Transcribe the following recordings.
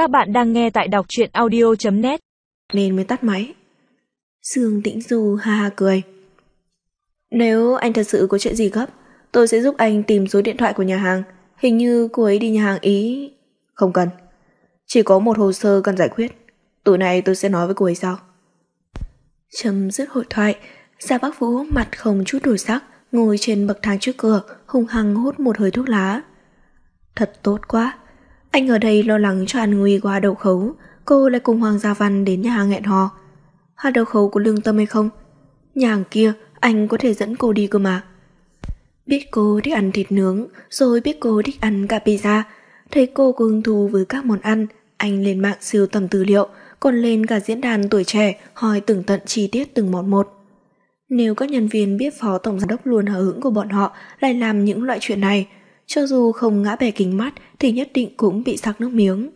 Các bạn đang nghe tại đọc truyện audio.net Nên mới tắt máy. Dương Tĩnh Du ha ha cười. Nếu anh thật sự có chuyện gì gấp, tôi sẽ giúp anh tìm số điện thoại của nhà hàng. Hình như cô ấy đi nhà hàng Ý... Không cần. Chỉ có một hồ sơ cần giải quyết. Tối nay tôi sẽ nói với cô ấy sau. Chấm dứt hội thoại, Gia Bắc Vũ mặt không chút đổi sắc, ngồi trên bậc thang trước cửa, hung hăng hút một hơi thuốc lá. Thật tốt quá. Anh ở đây lo lắng cho an nguy của Hà Đậu Khấu, cô lại cùng Hoàng Gia Văn đến nhà hàng hẹn hò. Hà Đậu Khấu có lương tâm hay không? Nhà hàng kia, anh có thể dẫn cô đi cơ mà. Biết cô thích ăn thịt nướng, rồi biết cô thích ăn cả pizza. Thấy cô có hứng thú với các món ăn, anh lên mạng siêu tầm tư liệu, còn lên cả diễn đàn tuổi trẻ hỏi từng tận chi tiết từng món một. Nếu các nhân viên biết phó tổng giám đốc luôn hờ hững của bọn họ lại làm những loại chuyện này, cho dù không ngã bể kính mắt thì nhất định cũng bị sặc nước miếng.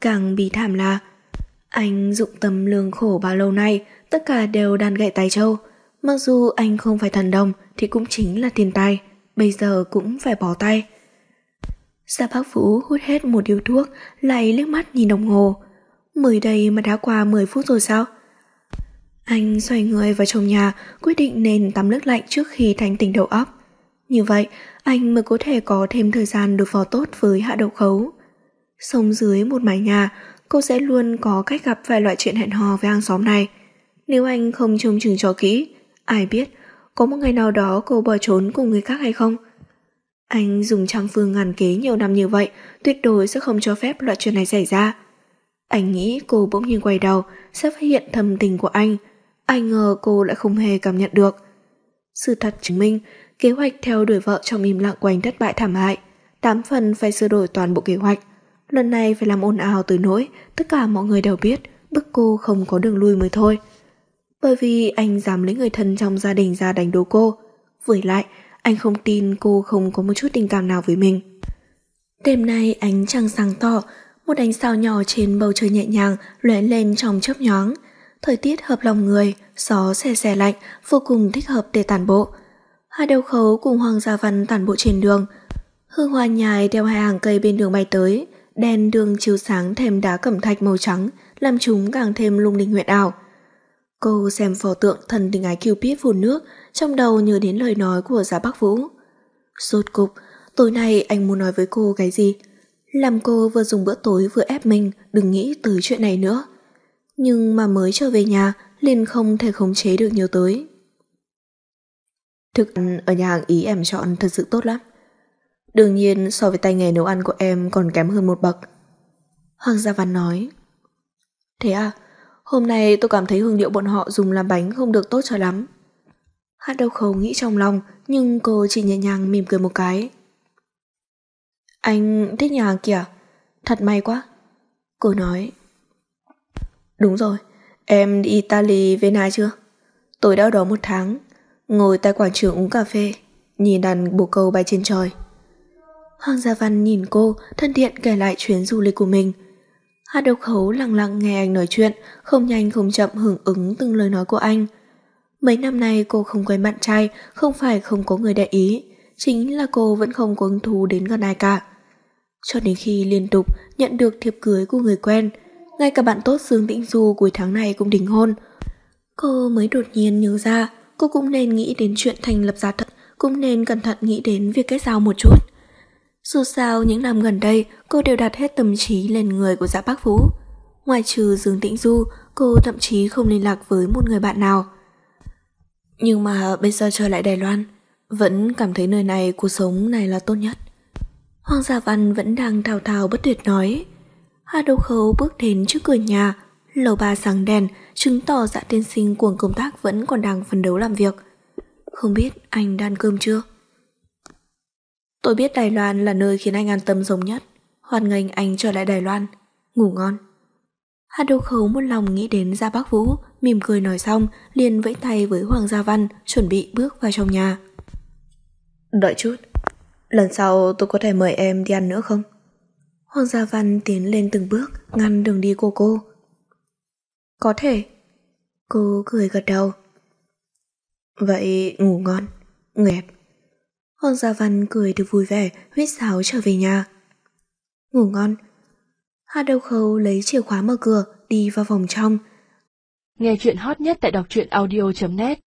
Càng bị thảm là anh dụng tâm lương khổ bao lâu nay, tất cả đều đàn gậy tài châu. Mặc dù anh không phải thần đồng thì cũng chính là tiền tài, bây giờ cũng phải bỏ tay. Gia Bác Phú hút hết một điếu thuốc, lại liếc mắt nhìn đồng hồ. Mới đây mà đã qua 10 phút rồi sao? Anh xoay người vào trong nhà, quyết định nên tắm nước lạnh trước khi thanh tỉnh đầu óc. Như vậy, anh mới có thể có thêm thời gian đối phó tốt với hạ độc khấu. Sống dưới một mái nhà, cô sẽ luôn có cách gặp vài loại chuyện hẹn hò với hàng xóm này. Nếu anh không trông chừng cho kỹ, ai biết có một ngày nào đó cô bỏ trốn cùng người khác hay không? Anh dùng trăm phương ngàn kế nhiều năm như vậy, tuyệt đối sẽ không cho phép loại chuyện này xảy ra. Anh nghĩ cô bỗng nhiên quay đầu sẽ phát hiện thầm tình của anh. Anh ngờ cô lại không hề cảm nhận được. Sự thật chứng minh, kế hoạch theo đuổi vợ trong im lặng quanh thất bại thảm hại. Tám phần phải sửa đổi toàn bộ kế hoạch. Lần này phải làm ồn ào từ nỗi tất cả mọi người đều biết bức cô không có đường lui mới thôi. Bởi vì anh dám lấy người thân trong gia đình ra đánh đố cô. Với lại, anh không tin cô không có một chút tình cảm nào với mình. Đêm nay ánh trăng sáng tỏ, một ánh sao nhỏ trên bầu trời nhẹ nhàng lóe lên trong chớp nhoáng. Thời tiết hợp lòng người, gió xe xe lạnh, vô cùng thích hợp để tản bộ. Hai đầu khấu cùng Hoàng Gia Văn tản bộ trên đường. Hương hoa nhài đeo hai hàng cây bên đường bay tới, đèn đường chiếu sáng thêm đá cẩm thạch màu trắng, làm chúng càng thêm lung linh nguyện ảo. Cô xem pho tượng thần tình ái Cupid phun nước, trong đầu nhớ đến lời nói của Giá Bắc Vũ. Rốt cục, tối nay anh muốn nói với cô cái gì? Làm cô vừa dùng bữa tối vừa ép mình đừng nghĩ tới chuyện này nữa. Nhưng mà mới trở về nhà, liền không thể khống chế được nhiều tới. Thức ăn ở nhà hàng Ý em chọn thật sự tốt lắm. Đương nhiên so với tay nghề nấu ăn của em còn kém hơn một bậc. Hoàng Gia Văn nói. Thế à, hôm nay tôi cảm thấy hương liệu bọn họ dùng làm bánh không được tốt cho lắm. Hát đau khẩu nghĩ trong lòng, nhưng cô chỉ nhẹ nhàng mỉm cười một cái. Anh thích nhà hàng kìa, thật may quá. Cô nói. Đúng rồi, em đi Italy Vena chưa? Tôi đã ở đó một tháng, ngồi tại quảng trường uống cà phê, nhìn đàn bồ câu bay trên trời. Hoàng Gia Văn nhìn cô, thân thiện kể lại chuyến du lịch của mình. Hát độc khấu lặng lặng nghe anh nói chuyện, không nhanh không chậm hưởng ứng từng lời nói của anh. Mấy năm nay cô không quen bạn trai, không phải không có người để ý, chính là cô vẫn không có hứng thú đến gần ai cả. Cho đến khi liên tục nhận được thiệp cưới của người quen, ngay cả bạn tốt Dương Tĩnh Du cuối tháng này cũng đính hôn. Cô mới đột nhiên nhớ ra cô cũng nên nghĩ đến chuyện thành lập gia thận, cũng nên cẩn thận nghĩ đến việc kết giao một chút. Dù sao những năm gần đây cô đều đặt hết tâm trí lên người của Dạ Bác Phú. Ngoài trừ Dương Tĩnh Du, cô thậm chí không liên lạc với một người bạn nào. Nhưng mà bây giờ trở lại Đài Loan, vẫn cảm thấy nơi này, cuộc sống này là tốt nhất. Hoàng Gia Văn vẫn đang thao thao bất tuyệt nói. Hà Đô Khấu bước đến trước cửa nhà, lầu ba sáng đèn, chứng tỏ dạ tiên sinh cuồng công tác vẫn còn đang phấn đấu làm việc. Không biết anh đã ăn cơm chưa? Tôi biết Đài Loan là nơi khiến anh an tâm giống nhất. Hoan nghênh anh trở lại Đài Loan. Ngủ ngon. Hà Đô Khấu một lòng nghĩ đến Gia Bác Vũ, mỉm cười nói xong, liền vẫy tay với Hoàng Gia Văn, chuẩn bị bước vào trong nhà. Đợi chút, lần sau tôi có thể mời em đi ăn nữa không? Hoàng Gia Văn tiến lên từng bước, ngăn đường đi của cô. Có thể. Cô cười gật đầu. Vậy ngủ ngon, nghẹt. Hoàng Gia Văn cười được vui vẻ, huyết sáo trở về nhà. Ngủ ngon. Hạ Đầu Khâu lấy chìa khóa mở cửa, đi vào phòng trong. Nghe chuyện hot nhất tại đọc truyện audio.net